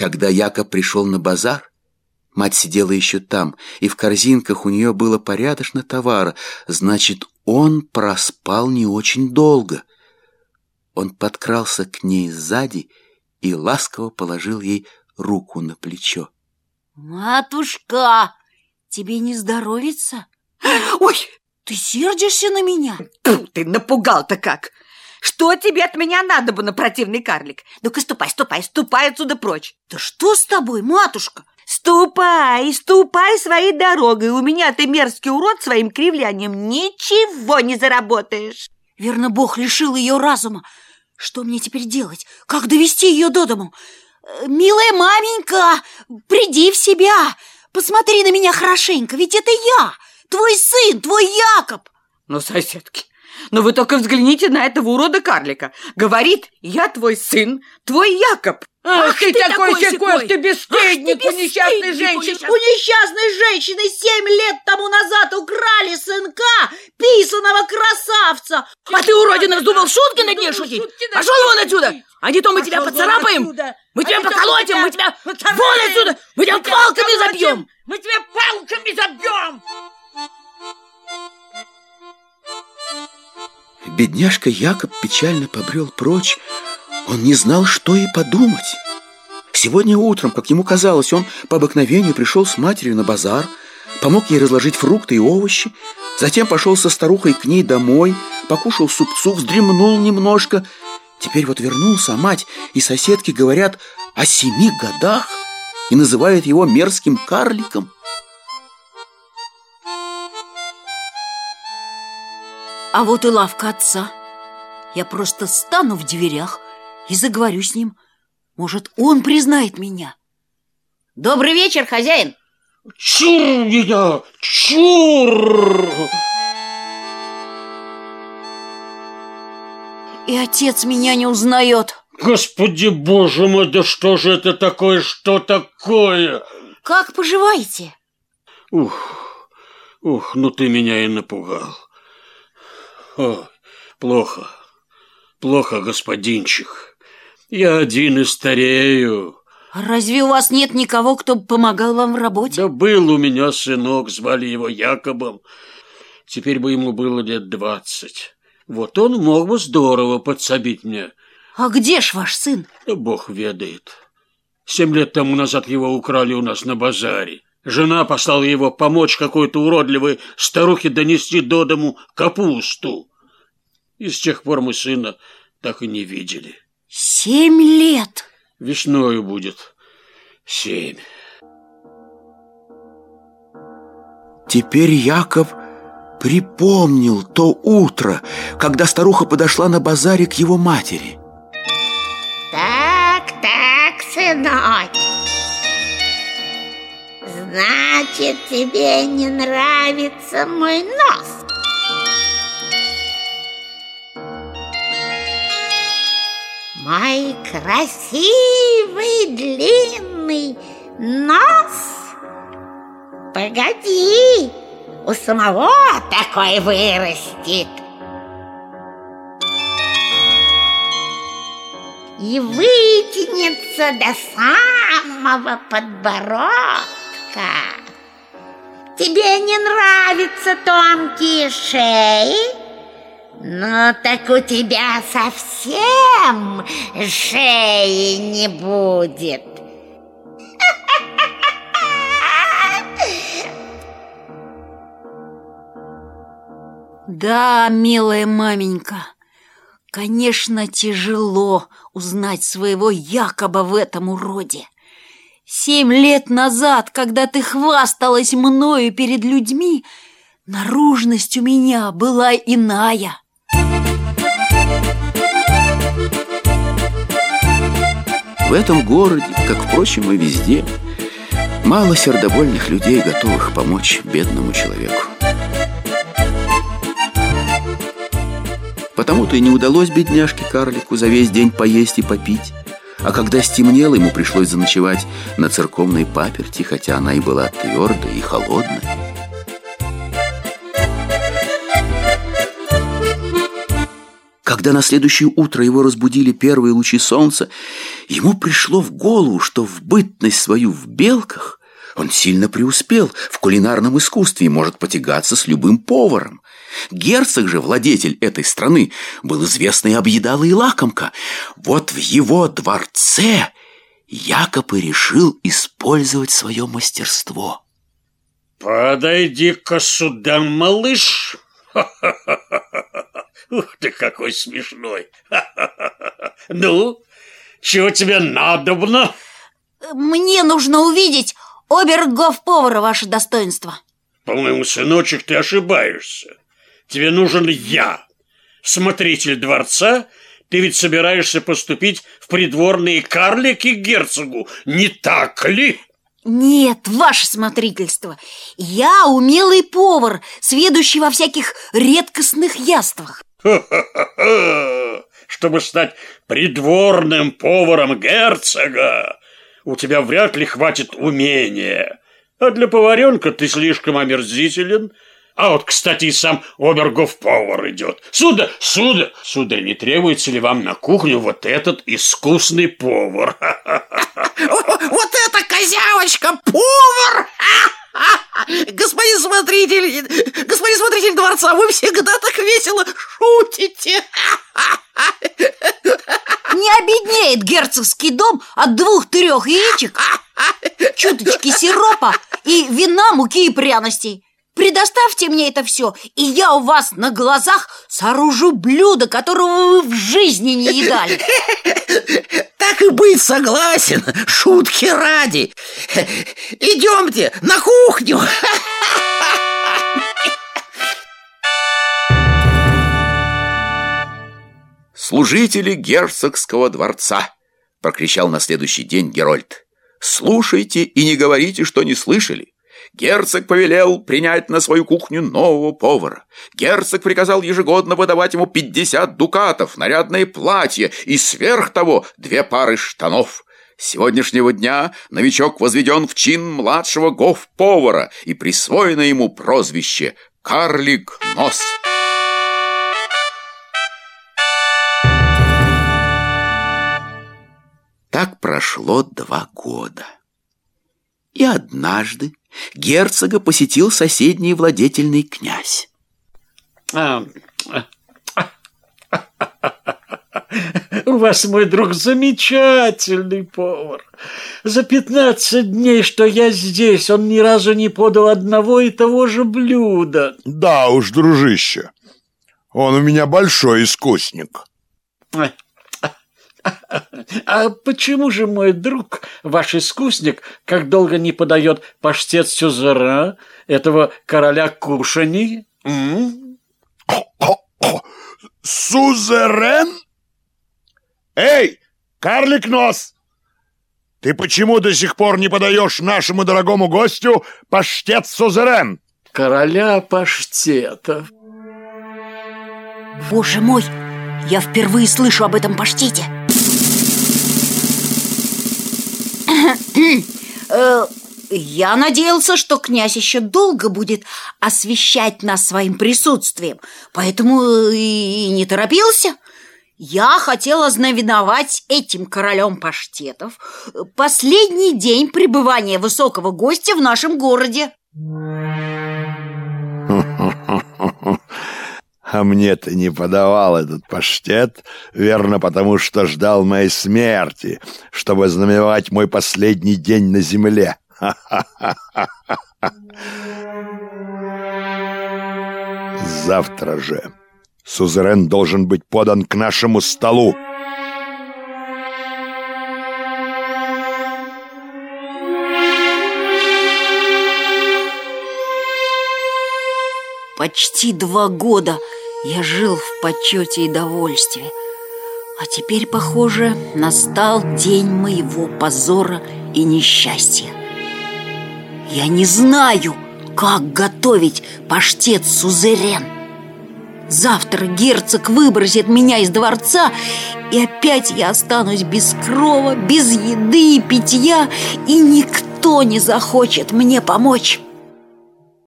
Когда Якоб пришел на базар, мать сидела еще там, и в корзинках у нее было порядочно товара, значит, он проспал не очень долго. Он подкрался к ней сзади и ласково положил ей руку на плечо. Матушка, тебе не здоровится? Ой, ты сердишься на меня? ты напугал-то как! Что тебе от меня надо бы на противный карлик? Ну-ка, ступай, ступай, ступай отсюда прочь. Да что с тобой, матушка? Ступай, ступай своей дорогой. У меня ты мерзкий урод своим кривлянием ничего не заработаешь. Верно, Бог лишил ее разума. Что мне теперь делать? Как довести ее до дому? Э, милая маменька, приди в себя. Посмотри на меня хорошенько, ведь это я, твой сын, твой Якоб. Ну, соседки, но вы только взгляните на этого урода-карлика. Говорит, я твой сын, твой Якоб. Ах, Ах ты, ты такой секой, ты бесстыдник у несчастной женщины. У несчастной женщины семь лет тому назад украли сынка, писаного красавца. А ты, уродина, вздумал шутки над ней шутить? Пошел вон отсюда, а не то мы тебя поцарапаем. Мы тебя поколотим, мы тебя... Вон отсюда, мы тебя палками забьем. Мы тебя палками забьем. Бедняжка Якоб печально побрел прочь. Он не знал, что и подумать. Сегодня утром, как ему казалось, он по обыкновению пришел с матерью на базар, помог ей разложить фрукты и овощи, затем пошел со старухой к ней домой, покушал супцу, вздремнул немножко. Теперь вот вернулся, а мать и соседки говорят о семи годах и называют его мерзким карликом. А вот и лавка отца. Я просто стану в дверях и заговорю с ним. Может, он признает меня. Добрый вечер, хозяин. Чур меня! Чур! И отец меня не узнает. Господи боже мой, да что же это такое, что такое? Как поживаете? Ух, ух, ну ты меня и напугал. О, плохо, плохо, господинчик. Я один и старею. А разве у вас нет никого, кто помогал вам в работе? Да был у меня сынок, звали его Якобом. Теперь бы ему было лет двадцать. Вот он мог бы здорово подсобить мне. А где ж ваш сын? Да бог ведает. Семь лет тому назад его украли у нас на базаре. Жена послала его помочь какой-то уродливой старухе донести до дому капусту. И с тех пор мы сына так и не видели. Семь лет? Весною будет семь. Теперь Яков припомнил то утро, когда старуха подошла на базаре к его матери. Так, так, сынок. Значит, тебе не нравится мой нос. Мой красивый длинный нос. Погоди, у самого такой вырастет. И вытянется до самого подбородка. Тебе не нравятся тонкие шеи? Ну так у тебя совсем шеи не будет. Да, милая маменька, конечно, тяжело узнать своего Якоба в этом уроде. Семь лет назад, когда ты хвасталась мною перед людьми, наружность у меня была иная. В этом городе, как, впрочем, и везде, мало сердобольных людей, готовых помочь бедному человеку. Потому-то и не удалось бедняжке-карлику за весь день поесть и попить. А когда стемнело, ему пришлось заночевать на церковной паперти, хотя она и была твердой и холодной. Когда на следующее утро его разбудили первые лучи солнца, Ему пришло в голову, что в бытность свою в белках он сильно преуспел в кулинарном искусстве и может потягаться с любым поваром. Герцог же, владетель этой страны, был известный объедалый лакомка. Вот в его дворце Якоб и решил использовать свое мастерство. Подойди-ка сюда, малыш. Ух ты, какой смешной. Ну, чего тебе надобно? Мне нужно увидеть обергов-повара, ваше достоинство. По-моему, сыночек, ты ошибаешься. Тебе нужен я, смотритель дворца. Ты ведь собираешься поступить в придворные карлики герцогу, не так ли? Нет, ваше смотрительство. Я умелый повар, сведущий во всяких редкостных яствах. Чтобы стать придворным поваром герцога, у тебя вряд ли хватит умения. А для поваренка ты слишком омерзителен. А вот, кстати, и сам обергов-повар идет. Сюда, сюда, сюда, не требуется ли вам на кухню вот этот искусный повар? Вот это козявочка, повар! Господин смотритель, господин смотритель дворца, вы всегда так весело шутите. Не обеднеет герцогский дом от двух-трех яичек, чуточки сиропа и вина, муки и пряностей. Предоставьте мне это все, и я у вас на глазах сооружу блюдо, которого вы в жизни не едали. Так и быть, согласен, шутки ради. Идемте на кухню. «Служители герцогского дворца!» — прокричал на следующий день Герольд. «Слушайте и не говорите, что не слышали. Герцог повелел принять на свою кухню нового повара. Герцог приказал ежегодно выдавать ему 50 дукатов, нарядное платье и сверх того две пары штанов. С сегодняшнего дня новичок возведен в чин младшего гоф-повара и присвоено ему прозвище «Карлик Нос». Так прошло два года. И однажды герцога посетил соседний владетельный князь. А, У вас, мой друг, замечательный повар. За пятнадцать дней, что я здесь, он ни разу не подал одного и того же блюда. Да уж, дружище, он у меня большой искусник. А почему же мой друг, ваш искусник, как долго не подает паштет сюзера, этого короля кушаний? М? Сузерен? Эй, карлик нос! Ты почему до сих пор не подаешь нашему дорогому гостю паштет сузерен? Короля паштетов. Боже мой, я впервые слышу об этом паштете. Я надеялся, что князь еще долго будет освещать нас своим присутствием, поэтому и не торопился. Я хотела знаменовать этим королем паштетов последний день пребывания высокого гостя в нашем городе. А мне ты не подавал этот паштет, верно, потому что ждал моей смерти, чтобы знаменовать мой последний день на земле. Завтра же сузерен должен быть подан к нашему столу. Почти два года я жил в почете и довольстве. А теперь, похоже, настал день моего позора и несчастья. Я не знаю, как готовить паштет сузерен. Завтра герцог выбросит меня из дворца, и опять я останусь без крова, без еды и питья, и никто не захочет мне помочь.